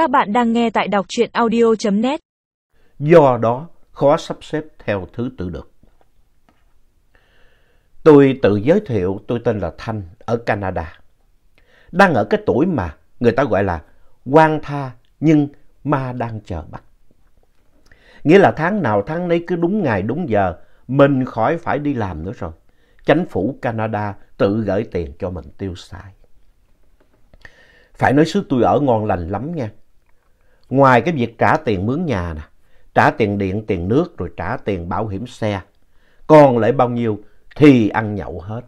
Các bạn đang nghe tại đọc truyện audio.net. Do đó, khó sắp xếp theo thứ tự được. Tôi tự giới thiệu tôi tên là Thanh, ở Canada. Đang ở cái tuổi mà người ta gọi là quan tha, nhưng ma đang chờ bắt. Nghĩa là tháng nào tháng nấy cứ đúng ngày, đúng giờ, mình khỏi phải đi làm nữa rồi. Chánh phủ Canada tự gửi tiền cho mình tiêu xài. Phải nói xứ tôi ở ngon lành lắm nha. Ngoài cái việc trả tiền mướn nhà nè, trả tiền điện, tiền nước rồi trả tiền bảo hiểm xe. Còn lại bao nhiêu thì ăn nhậu hết.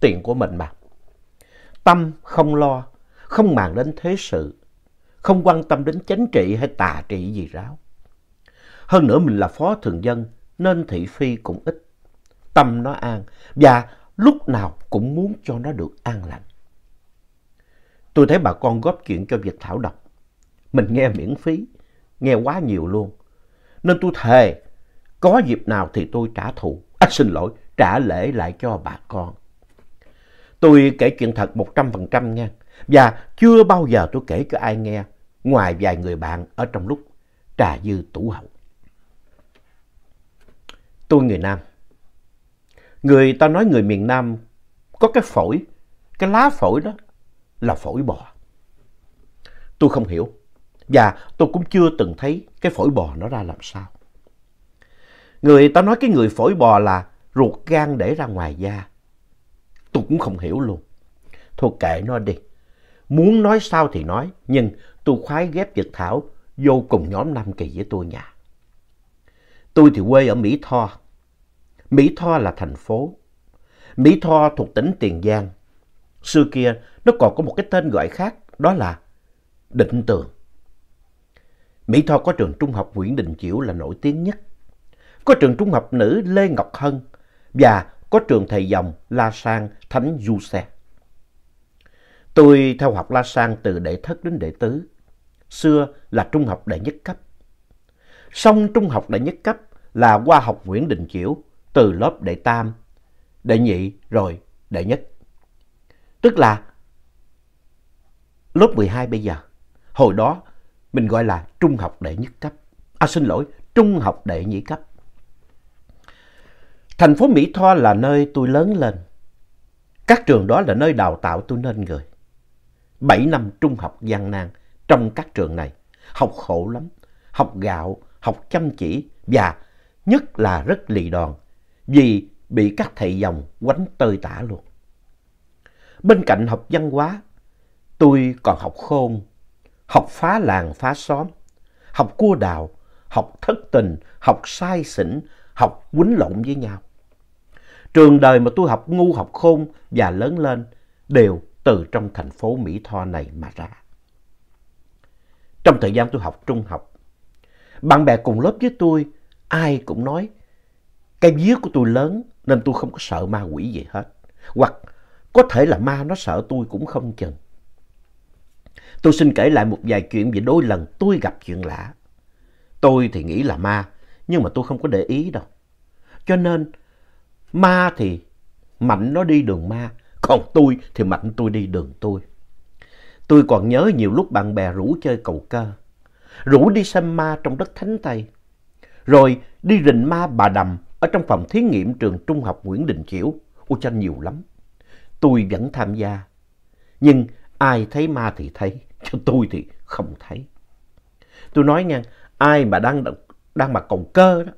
Tiền của mình mà. Tâm không lo, không màng đến thế sự, không quan tâm đến chính trị hay tà trị gì ráo. Hơn nữa mình là phó thường dân nên thị phi cũng ít. Tâm nó an và lúc nào cũng muốn cho nó được an lành. Tôi thấy bà con góp chuyện cho Việt Thảo đọc. Mình nghe miễn phí, nghe quá nhiều luôn. Nên tôi thề, có dịp nào thì tôi trả thù, à, xin lỗi, trả lễ lại cho bà con. Tôi kể chuyện thật 100% nha. Và chưa bao giờ tôi kể cho ai nghe, ngoài vài người bạn ở trong lúc trà dư tủ hậu. Tôi người Nam. Người ta nói người miền Nam có cái phổi, cái lá phổi đó là phổi bò. Tôi không hiểu và tôi cũng chưa từng thấy cái phổi bò nó ra làm sao. Người ta nói cái người phổi bò là ruột gan để ra ngoài da. Tôi cũng không hiểu luôn. Thôi kệ nó đi. Muốn nói sao thì nói, nhưng tôi khoái ghép Việt Thảo vô cùng nhóm Nam Kỳ với tôi nhà. Tôi thì quê ở Mỹ Tho. Mỹ Tho là thành phố. Mỹ Tho thuộc tỉnh Tiền Giang. Xưa kia nó còn có một cái tên gọi khác, đó là Định Tường. Mỹ Tho có trường trung học Nguyễn Đình Chiểu là nổi tiếng nhất. Có trường trung học nữ Lê Ngọc Hân và có trường thầy dòng La Sang Thánh Du Xe. Tôi theo học La Sang từ đệ thất đến đệ tứ. Xưa là trung học đệ nhất cấp. Xong trung học đệ nhất cấp là qua học Nguyễn Đình Chiểu từ lớp đệ tam, đệ nhị rồi đệ nhất. Tức là lớp 12 bây giờ. Hồi đó mình gọi là trung học đệ nhất cấp. À xin lỗi, trung học đệ nhị cấp. Thành phố Mỹ Tho là nơi tôi lớn lên. Các trường đó là nơi đào tạo tôi nên người. Bảy năm trung học gian nan trong các trường này. Học khổ lắm, học gạo, học chăm chỉ và nhất là rất lì đòn vì bị các thầy dòng quánh tơi tả luôn. Bên cạnh học văn hóa, tôi còn học khôn, học phá làng phá xóm, học cua đào, học thất tình, học sai xỉn, học quýnh lộn với nhau. Trường đời mà tôi học ngu học khôn và lớn lên đều từ trong thành phố Mỹ Tho này mà ra. Trong thời gian tôi học trung học, bạn bè cùng lớp với tôi ai cũng nói cái vía của tôi lớn nên tôi không có sợ ma quỷ gì hết. Hoặc có thể là ma nó sợ tôi cũng không chừng. Tôi xin kể lại một vài chuyện về đôi lần tôi gặp chuyện lạ. Tôi thì nghĩ là ma, nhưng mà tôi không có để ý đâu. Cho nên, ma thì mạnh nó đi đường ma, còn tôi thì mạnh tôi đi đường tôi. Tôi còn nhớ nhiều lúc bạn bè rủ chơi cầu cơ, rủ đi xem ma trong đất Thánh Tây, rồi đi rình ma bà đầm ở trong phòng thí nghiệm trường trung học Nguyễn Đình Chiểu. Ôi chanh nhiều lắm. Tôi vẫn tham gia. Nhưng ai thấy ma thì thấy, cho tôi thì không thấy. Tôi nói nha, ai mà đang, đang mặc cầu cơ đó,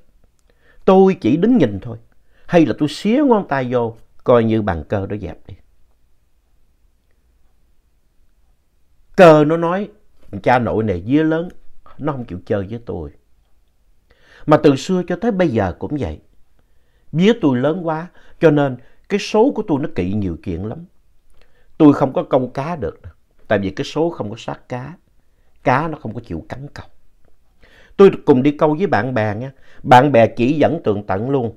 tôi chỉ đứng nhìn thôi. Hay là tôi xíu ngón tay vô, coi như bàn cơ đó dẹp đi. Cơ nó nói, cha nội này dưa lớn, nó không chịu chơi với tôi. Mà từ xưa cho tới bây giờ cũng vậy. Vía tôi lớn quá, cho nên cái số của tôi nó kỵ nhiều chuyện lắm. Tôi không có câu cá được, tại vì cái số không có sát cá. Cá nó không có chịu cắn câu. Tôi cùng đi câu với bạn bè nha. Bạn bè chỉ dẫn tường tận luôn.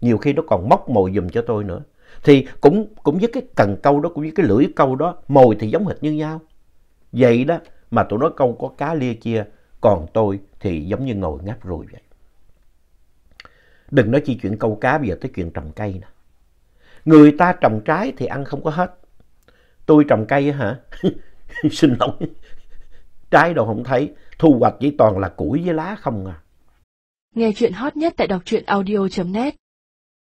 Nhiều khi nó còn móc mồi dùm cho tôi nữa. Thì cũng, cũng với cái cần câu đó, cũng với cái lưỡi câu đó, mồi thì giống hệt như nhau. Vậy đó mà tụi nó câu có cá lia chia, còn tôi thì giống như ngồi ngáp rồi vậy. Đừng nói chi chuyện câu cá bây giờ tới chuyện trồng cây nè. Người ta trồng trái thì ăn không có hết. Tôi trồng cây hả? Xin lỗi. trái đâu không thấy, thu hoạch chỉ toàn là củi với lá không à. Nghe chuyện hot nhất tại đọc truyện audio.net